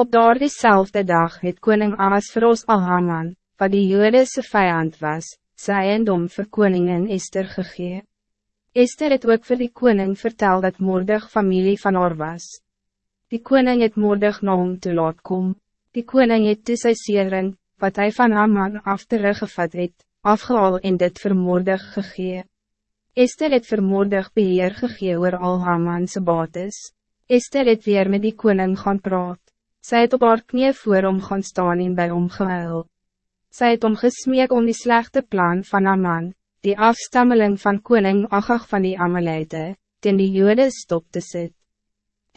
Op daar diezelfde dag het koning Ahasveros al Haman, wat die Joodse vijand was, sy eiendom vir koningin Esther gegee. Esther het ook vir die koning vertel dat moordig familie van haar was. Die koning het moordig na hom te laat kom. Die koning het toe sy seering, wat hij van Haman af teruggevat het, afgehaal en dit vermoordig gegee. Esther het vermoordig beheer gegee oor al Hamanse bates. Esther het weer met die koning gaan praat. Zij het op haar knie voor om gaan staan en bij hom gehuil. Sy het om gesmeek om die slechte plan van Aman, die afstammeling van koning Agag van die Amalite, ten die jode stop te sit.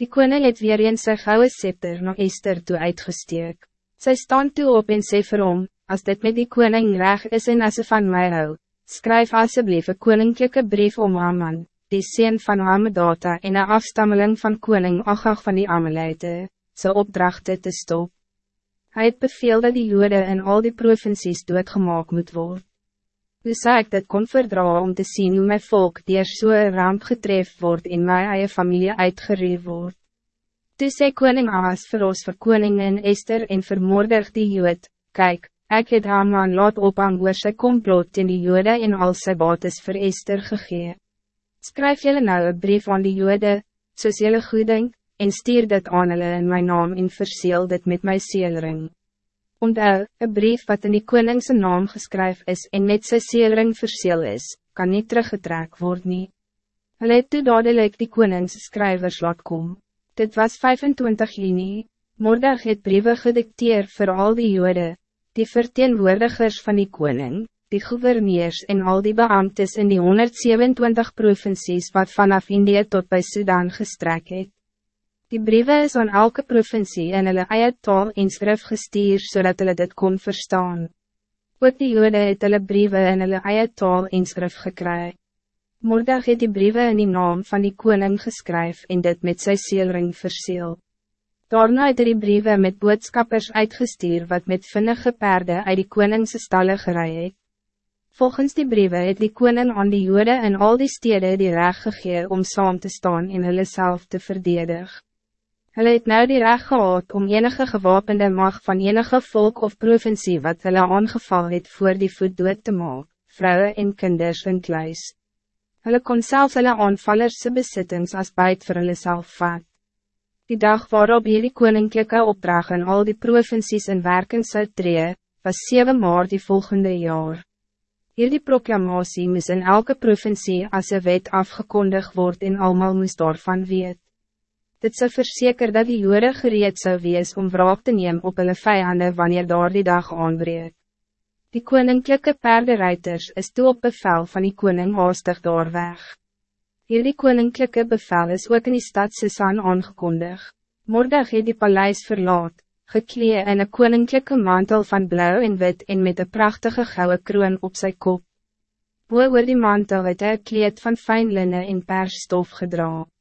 Die koning het weer een sy gouden scepter na Esther toe uitgesteek. Sy staan toe op en sê vir hom, as dit met die koning reg is en as van mij hou, skryf asseblief een koninklijke brief om Aman, die sien van Hamedata en een afstammeling van koning Agag van die Amalite, zijn opdrachten te stop. Hij het beveel dat die jode in al die provincies doodgemaak moet worden. Hoe zou ik dit kon verdragen om te zien hoe mijn volk die er so ramp getref wordt in mijn eigen familie uitgereef wordt? Toe sê koning Aas vir ons vir koningin Esther en vermoordig die jood, Kijk, ik het Haman laat ophang oor sy komplot in die jode en al sy bates vir Esther gegee. Skryf jylle nou een brief aan die jode, soos jylle goed denk, en stuur dit aan hulle in mijn naam en verseel dit met my seelring. Onthou, een brief wat in die koningse naam geskryf is en met sy seelring verseel is, kan niet teruggetrek word nie. Hulle het toe dadelijk die koningse skrywers laat kom. Dit was 25 juni, Mordag het briewe gedikteer voor al die jode, die verteenwoordigers van die koning, die gouverneurs en al die beambtes in die 127 provincies wat vanaf Indië tot bij Sudan gestrek het. Die brieven is aan elke provincie in hulle eie taal en skrif gestuur, zodat hulle dit kon verstaan. Ook die jode het hulle brieven in hulle eie taal en skrif gekry. Moordag het die brieven in die naam van die koning geskryf en dit met sy seelring verseel. Daarna het die brieven met boodschappers uitgestuur wat met vinnige perde uit die koningse stalle gerei het. Volgens die brieven het die koning aan die jode in al die steden die recht gegee om saam te staan en hulle self te verdedigen. Hulle het nou die recht gehad om enige gewapende mag van enige volk of provincie wat hulle aangeval het voor die voet dood te maak, vrouwen en kinders en kluis. Hulle kon selfs hulle aanvallerse besittings as buit vir hulle self vat. Die dag waarop hierdie koninklijke opdrag in al die provincies in werking zou tree, was 7 maart die volgende jaar. Hierdie proklamatie moes in elke provincie as een wet afgekondigd word en almal moest daarvan weet. Dit zou verzekeren dat die jure gereed zou wees om wraak te nemen op hulle vijanden wanneer daar die dag aanbreek. Die koninklijke paardenruiters is toe op bevel van die koning haastig daar weg. Hierdie koninklijke bevel is ook in die stad Susan aangekondig. Mordag het die paleis verlaat, geklee in een koninklijke mantel van blauw en wit en met een prachtige gouden kroon op zijn kop. Boe oor die mantel het hy kleed van fijn linnen en persstof gedraaid.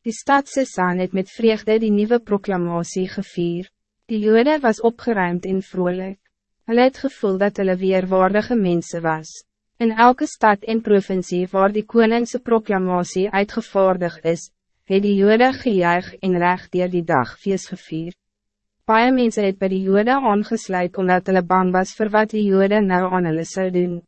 Die stad Sissan het met vreugde die nieuwe proclamatie gevier. Die jode was opgeruimd en vrolijk. Hulle het gevoel dat hulle weerwaardige mensen was. In elke stad en provincie waar die koningse proclamatie uitgevaardig is, het die jode gejuig en recht dier die dag feest gevier. Paie mense het by die jode aangesluit omdat hulle bang was voor wat die jode nou aan hulle sou doen.